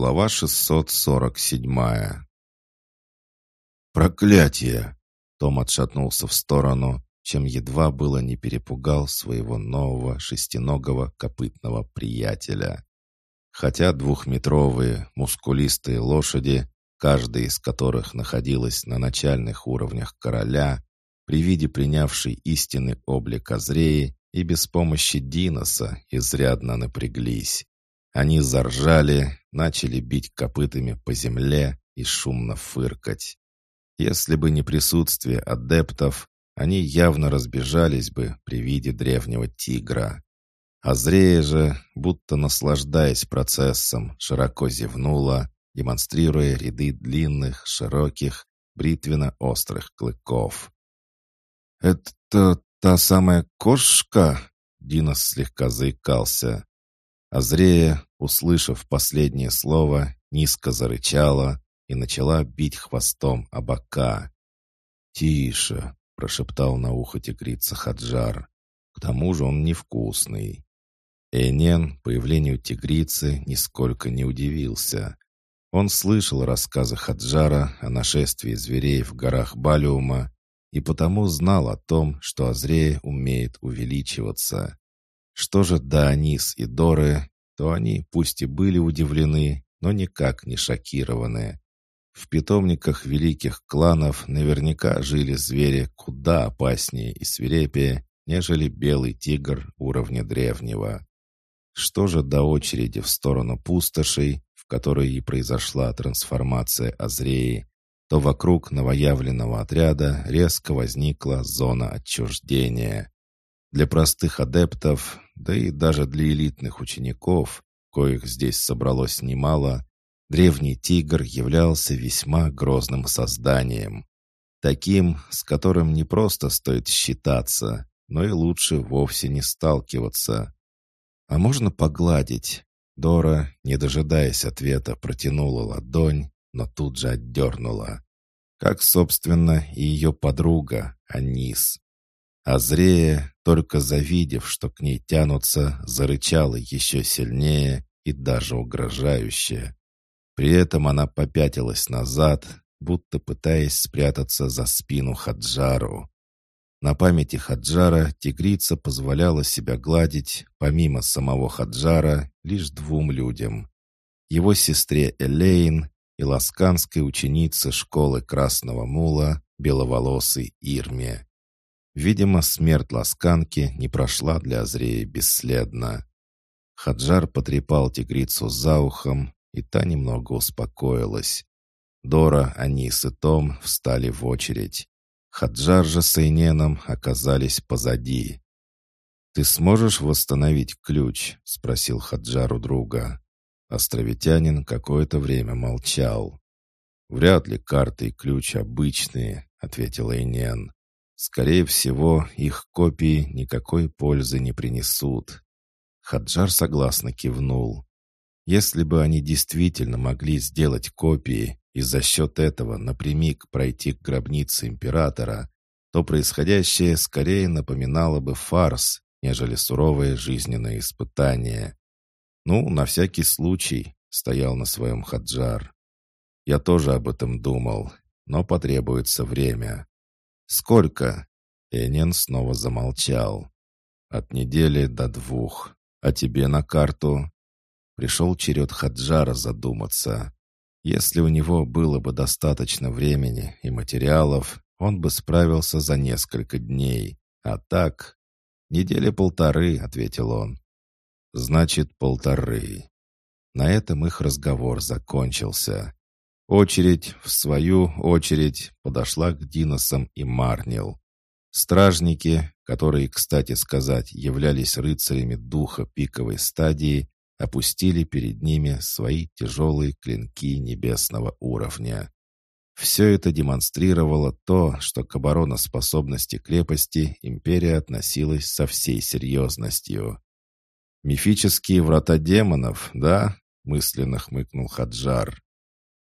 Глава 647 «Проклятие!» Том отшатнулся в сторону, чем едва было не перепугал своего нового шестиногого копытного приятеля. Хотя двухметровые, мускулистые лошади, каждая из которых находилась на начальных уровнях короля, при виде принявшей истинный облик Азреи и без помощи Диноса изрядно напряглись. Они заржали, начали бить копытами по земле и шумно фыркать. Если бы не присутствие адептов, они явно разбежались бы при виде древнего тигра. Азрея же, будто наслаждаясь процессом, широко зевнула, демонстрируя ряды длинных, широких, бритвенно-острых клыков. «Это та самая кошка?» Динос слегка заикался. Азрея, услышав последнее слово, низко зарычала и начала бить хвостом о. «Тише!» — прошептал на ухо тигрица Хаджар. «К тому же он невкусный». Эйнен появлению тигрицы нисколько не удивился. Он слышал рассказы Хаджара о нашествии зверей в горах Балиума и потому знал о том, что Азрея умеет увеличиваться. Что же до Анис и Доры, то они пусть и были удивлены, но никак не шокированы. В питомниках великих кланов наверняка жили звери куда опаснее и свирепее, нежели белый тигр уровня древнего. Что же до очереди в сторону пустошей, в которой и произошла трансформация Азреи, то вокруг новоявленного отряда резко возникла зона отчуждения. Для простых адептов, да и даже для элитных учеников, коих здесь собралось немало, древний тигр являлся весьма грозным созданием. Таким, с которым не просто стоит считаться, но и лучше вовсе не сталкиваться. «А можно погладить?» Дора, не дожидаясь ответа, протянула ладонь, но тут же отдернула. Как, собственно, и ее подруга, Анис. А зрея, только завидев, что к ней тянутся, зарычала еще сильнее и даже угрожающе. При этом она попятилась назад, будто пытаясь спрятаться за спину Хаджару. На памяти Хаджара тигрица позволяла себя гладить, помимо самого Хаджара, лишь двум людям. Его сестре Элейн и ласканской ученице школы Красного Мула, беловолосой Ирме. Видимо, смерть ласканки не прошла для Азрея бесследно. Хаджар потрепал тигрицу за ухом, и та немного успокоилась. Дора, Анис и Том встали в очередь. Хаджар же с Эйненом оказались позади. «Ты сможешь восстановить ключ?» — спросил Хаджар у друга. Островитянин какое-то время молчал. «Вряд ли карты и ключ обычные», — ответил Эйнен. Скорее всего, их копии никакой пользы не принесут. Хаджар согласно кивнул. Если бы они действительно могли сделать копии и за счет этого напрямик пройти к гробнице императора, то происходящее скорее напоминало бы фарс, нежели суровое жизненное испытание. Ну, на всякий случай, стоял на своем Хаджар. Я тоже об этом думал, но потребуется время. «Сколько?» Энен снова замолчал. «От недели до двух. А тебе на карту?» Пришел черед Хаджара задуматься. Если у него было бы достаточно времени и материалов, он бы справился за несколько дней. А так... «Недели полторы», — ответил он. «Значит, полторы». На этом их разговор закончился. Очередь, в свою очередь, подошла к Диносам и Марнил. Стражники, которые, кстати сказать, являлись рыцарями духа пиковой стадии, опустили перед ними свои тяжелые клинки небесного уровня. Все это демонстрировало то, что к обороноспособности крепости империя относилась со всей серьезностью. «Мифические врата демонов, да?» — мысленно хмыкнул Хаджар.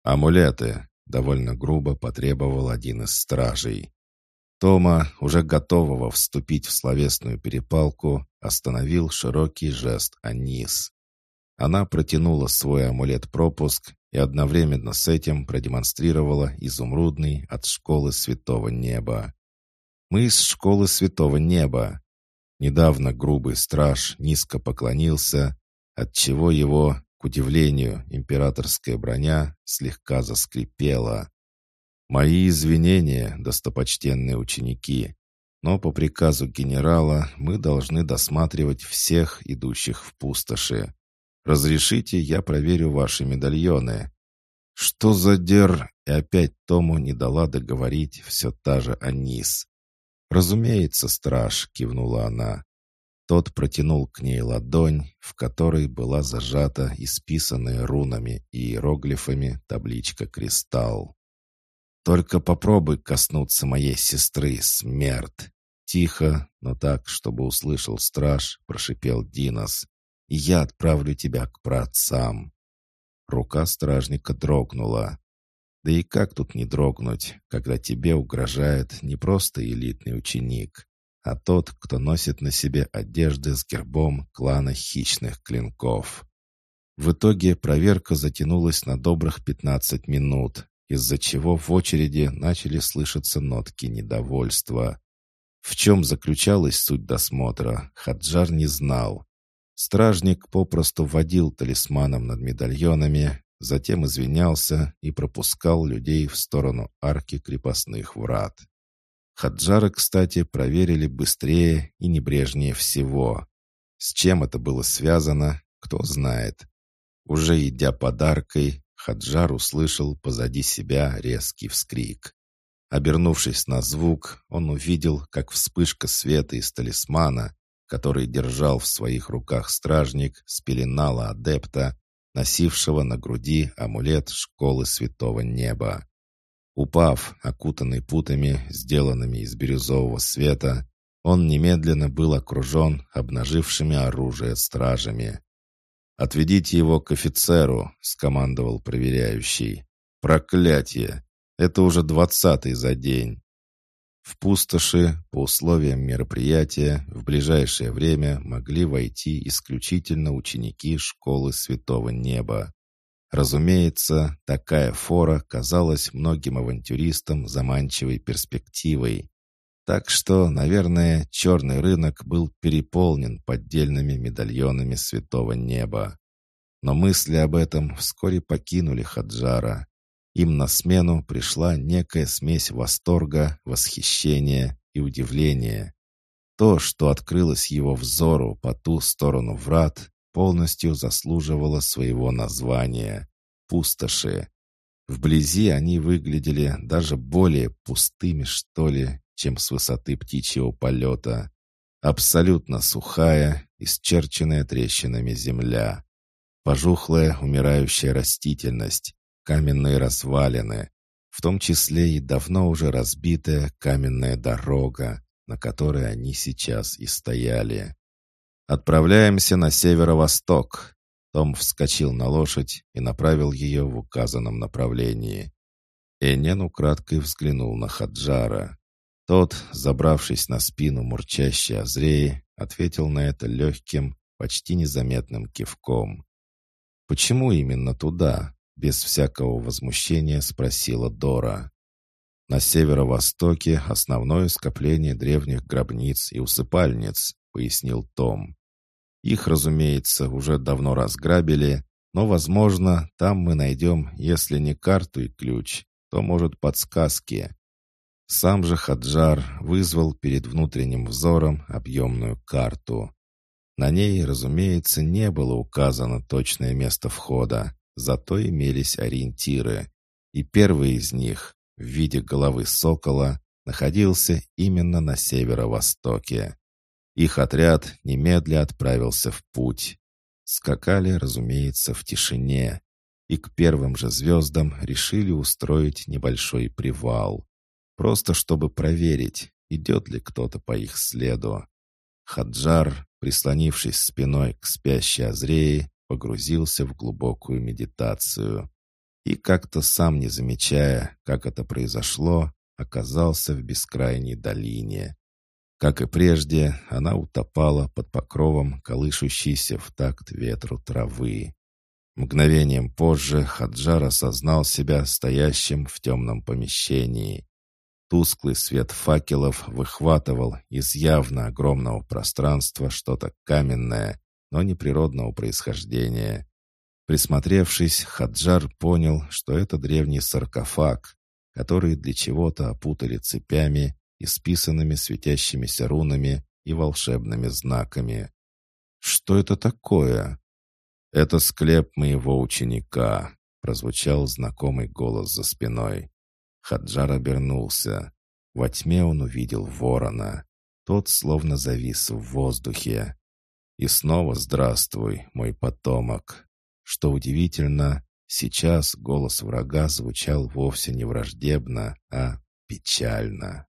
«Амулеты», — довольно грубо потребовал один из стражей. Тома, уже готового вступить в словесную перепалку, остановил широкий жест Анис. Она протянула свой амулет-пропуск и одновременно с этим продемонстрировала изумрудный от школы Святого Неба. «Мы из школы Святого Неба». Недавно грубый страж низко поклонился, отчего его, к удивлению, императорская броня слегка заскрипела. «Мои извинения, достопочтенные ученики, но по приказу генерала мы должны досматривать всех идущих в пустоши. Разрешите, я проверю ваши медальоны». «Что за дер...» И опять Тому не дала договорить все та же Анис. «Разумеется, страж», — кивнула она. Тот протянул к ней ладонь, в которой была зажата исписанная рунами и иероглифами табличка «Кристалл». «Только попробуй коснуться моей сестры, смерть!» Тихо, но так, чтобы услышал страж, прошипел Динос. «И я отправлю тебя к праотцам». Рука стражника дрогнула. Да и как тут не дрогнуть, когда тебе угрожает не просто элитный ученик, а тот, кто носит на себе одежды с гербом клана хищных клинков. В итоге проверка затянулась на добрых 15 минут, из-за чего в очереди начали слышаться нотки недовольства. В чем заключалась суть досмотра, Хаджар не знал. Стражник попросту водил талисманом над медальонами, затем извинялся и пропускал людей в сторону арки крепостных врат. Хаджара, кстати, проверили быстрее и небрежнее всего. С чем это было связано, кто знает. Уже идя подаркой, Хаджар услышал позади себя резкий вскрик. Обернувшись на звук, он увидел, как вспышка света из талисмана, который держал в своих руках стражник, спеленала адепта, носившего на груди амулет школы Святого Неба. Упав, окутанный путами, сделанными из бирюзового света, он немедленно был окружен обнажившими оружие стражами. «Отведите его к офицеру», — скомандовал проверяющий. «Проклятие! Это уже двадцатый за день». В пустоши, по условиям мероприятия, в ближайшее время могли войти исключительно ученики школы Святого Неба. Разумеется, такая фора казалась многим авантюристам заманчивой перспективой. Так что, наверное, черный рынок был переполнен поддельными медальонами святого неба. Но мысли об этом вскоре покинули Хаджара. Им на смену пришла некая смесь восторга, восхищения и удивления. То, что открылось его взору по ту сторону врат, полностью заслуживала своего названия — пустоши. Вблизи они выглядели даже более пустыми, что ли, чем с высоты птичьего полета. Абсолютно сухая, исчерченная трещинами земля. Пожухлая, умирающая растительность, каменные развалины, в том числе и давно уже разбитая каменная дорога, на которой они сейчас и стояли. «Отправляемся на северо-восток». Том вскочил на лошадь и направил ее в указанном направлении. Энен украдкой взглянул на Хаджара. Тот, забравшись на спину мурчащей Азреи, ответил на это легким, почти незаметным кивком. «Почему именно туда?» — без всякого возмущения спросила Дора. «На северо-востоке основное скопление древних гробниц и усыпальниц», — пояснил Том. Их, разумеется, уже давно разграбили, но, возможно, там мы найдем, если не карту и ключ, то, может, подсказки. Сам же Хаджар вызвал перед внутренним взором объемную карту. На ней, разумеется, не было указано точное место входа, зато имелись ориентиры. И первый из них, в виде головы сокола, находился именно на северо-востоке. Их отряд немедля отправился в путь. Скакали, разумеется, в тишине, и к первым же звездам решили устроить небольшой привал. Просто чтобы проверить, идет ли кто-то по их следу. Хаджар, прислонившись спиной к спящей Азрее, погрузился в глубокую медитацию. И как-то сам не замечая, как это произошло, оказался в бескрайней долине. Как и прежде, она утопала под покровом колышущейся в такт ветру травы. Мгновением позже Хаджар осознал себя стоящим в темном помещении. Тусклый свет факелов выхватывал из явно огромного пространства что-то каменное, но неприродного происхождения. Присмотревшись, Хаджар понял, что это древний саркофаг, который для чего-то опутали цепями исписанными светящимися рунами и волшебными знаками. «Что это такое?» «Это склеп моего ученика», — прозвучал знакомый голос за спиной. Хаджар обернулся. Во тьме он увидел ворона. Тот словно завис в воздухе. «И снова здравствуй, мой потомок!» Что удивительно, сейчас голос врага звучал вовсе не враждебно, а печально.